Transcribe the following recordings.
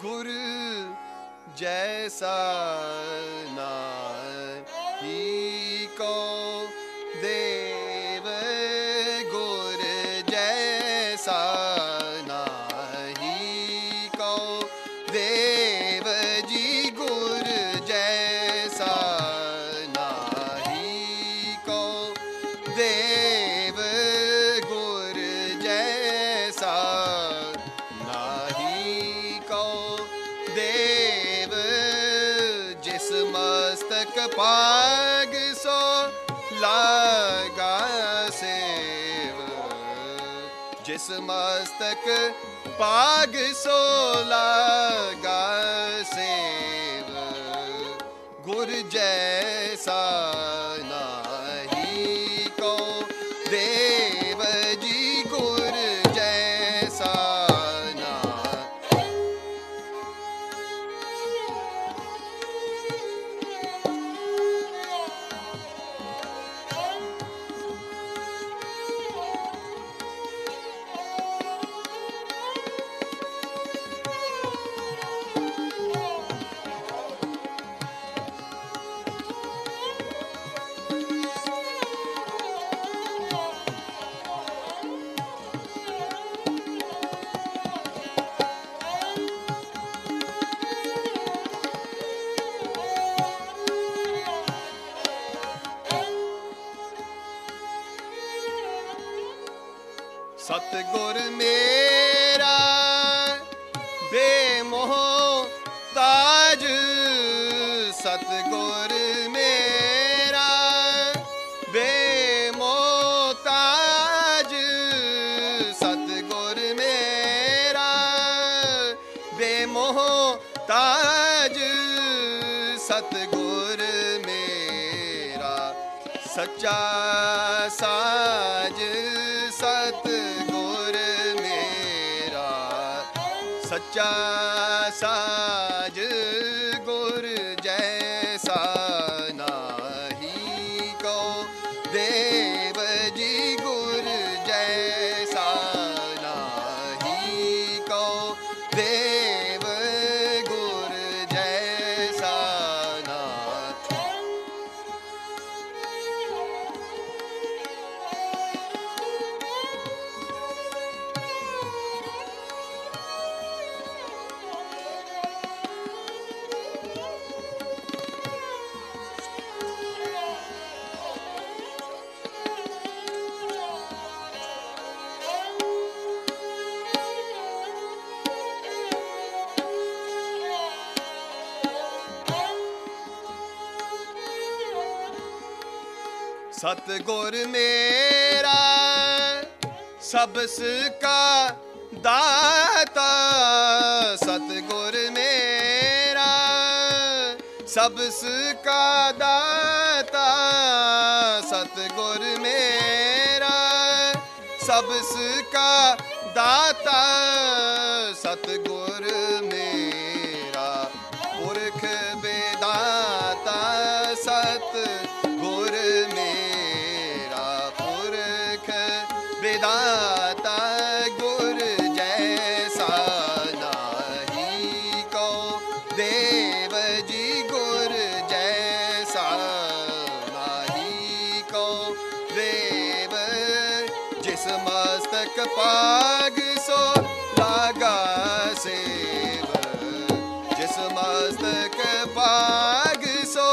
गुरु जयसहि को दे गुरु जयसहि को दे जी गुरु जयसहि को दे ਪਾਗ ਸੋ ਲਾਗਾ ਸੇਵ ਜਿਸ ਮਸਤਕ ਪਾਗ ਸੋ ਲਾਗਾ ਸੇਵ ਗੁਰ ਜੈਸਾ ਨਾਹੀ ਸਤਗੁਰ ਮੇਰਾ, ਬੇਮੋਹ ਤਾਜ। ਸਤਗੁਰ ਮੇਰਾ, ਬੇਮੋਹ ਤਾਜ। ਸਤਗੁਰ ਮੇਰਾ, ਬੇਮੋਹ ਤਾਜ। ਸਤਗੁਰ ਮੇਰਾ, ਸੱਚਾ ਸਾਜ। ਸੱਚਾ ਸਤਗੁਰ ਮੇਰਾ ਸਬਸ ਕਾ ਦਾਤਾ। ਸਤਗੁਰ ਮੇਰਾ ਸਬਸ ਕਾ ਦਾਤਾ। ਸਤਗੁਰ ਮੇਰਾ ਸਬਸ ਕਾ ਦਾਤਾ। ਸਤਗੁਰ ਮੇਰਾ। ਬੇਦਾਤਾ ਗੁਰ ਜੈਸਾ ਨਾਹੀ ਕੋ ਦੇਵ ਜੀ ਗੁਰ ਜੈਸਾ ਨਾਹੀ ਕੋ ਦੇਵ ਜਿਸ ਮਸਤਕ ਪਾਗ ਸੋ ਲਾਗਾ ਸੇਵ ਜਿਸ ਮਸਤਕ ਪਾਗ ਸੋ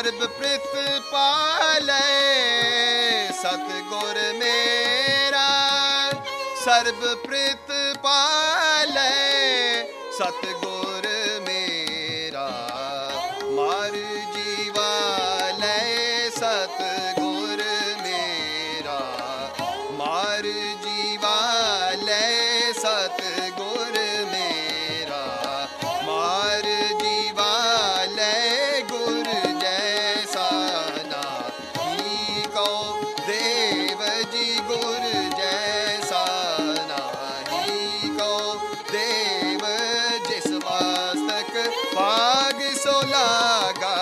ਸਰਬ ਪ੍ਰਿਤ ਪਾਲੇ ਸਤ ਗੁਰ ਮੇਰਾ ਸਰਬ ਪ੍ਰੀਤ ਪਾਲੇ ਸਤ जिगुर् ज जय सेवाव जाग सोलागा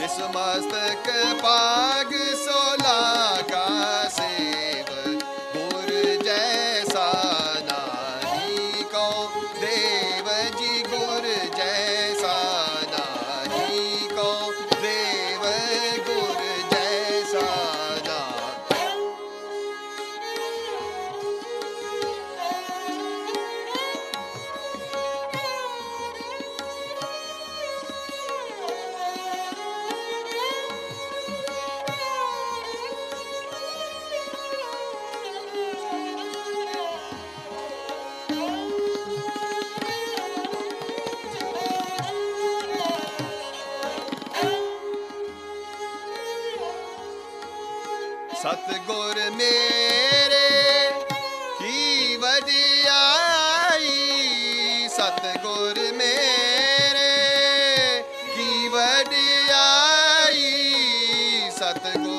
जस्मास्तक पाग सोलागा गुर् जी गुर् जय I think.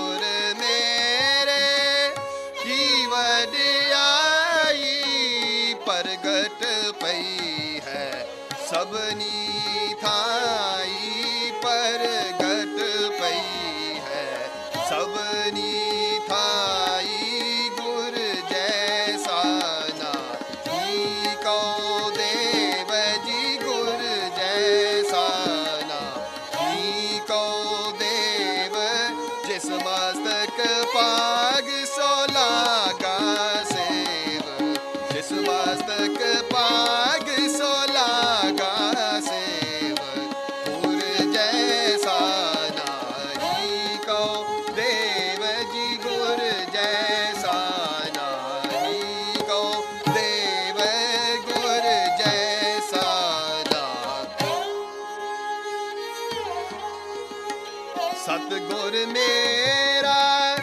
ਸਤਗੁਰ ਮੇਰਾ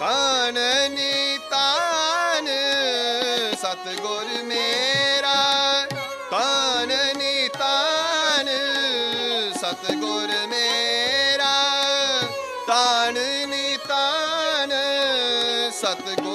ਤਨ ਨਿਤਾਨ ਸਤਗੁਰ ਮੇਰਾ ਤਨ ਨਿਤਾਨ ਸਤਗੁਰ ਮੇਰਾ ਤਨ satego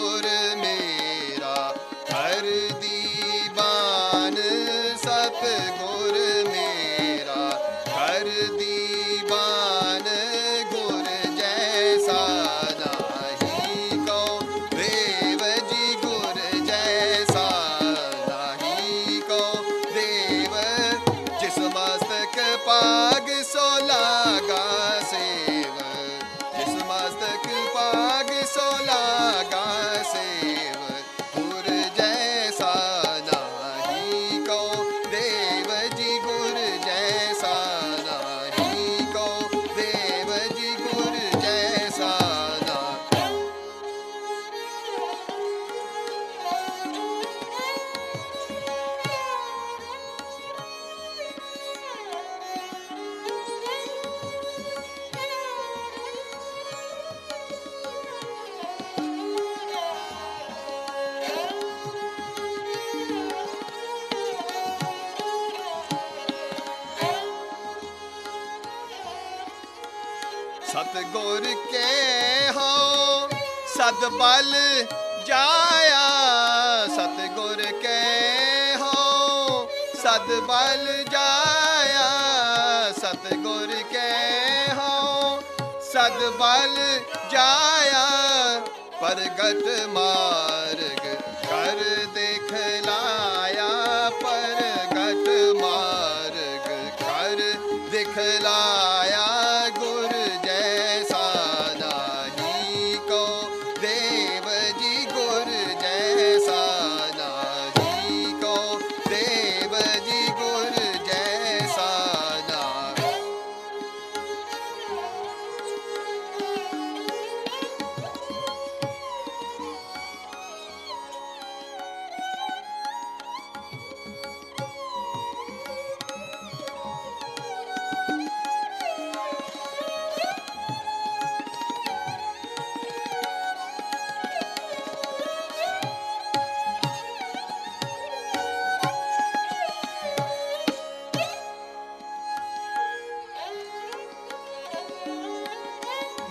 ਸਤ ਗੁਰ ਕੇ ਹੋ ਸਦ ਬਲ ਜਾਇਆ, ਸਤ ਗੁਰ ਕੇ ਹੋ ਸਦ ਬਲ ਜਾਇਆ, ਸਤ ਗੁਰ ਕੇ ਹੋ ਸਦ ਬਲ ਜਾਇਆ, ਪ੍ਰਗਟ ਮਾ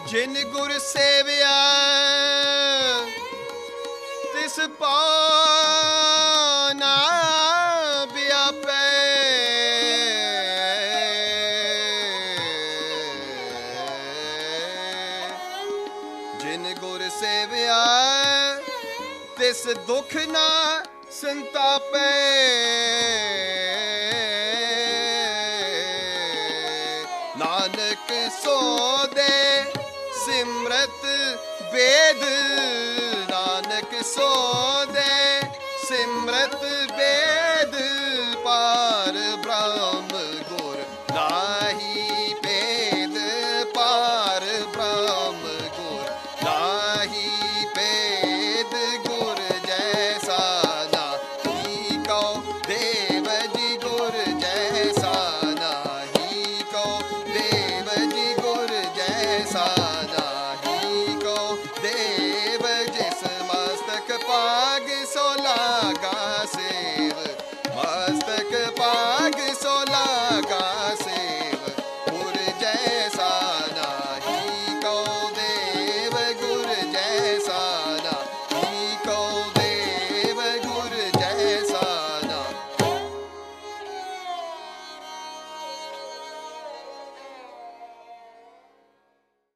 ਜਿਨ ਗੁਰ ਸੇਵਿਆ ਤਿਸ ਪਾਉ ਨਾ ਵਿਆਪੈ। ਜਿਨ ਗੁਰ ਸੇਵਿਆ ਤਿਸ ਦੁਖ ਨਾ ਸੰਤਾਪੈ। ਵੇਦ ਨਾਨਕ ਸੋਦੇ ਸਿਮਰਤ ਵੇਦ ਪਾਰ ਬ੍ਰਹਮ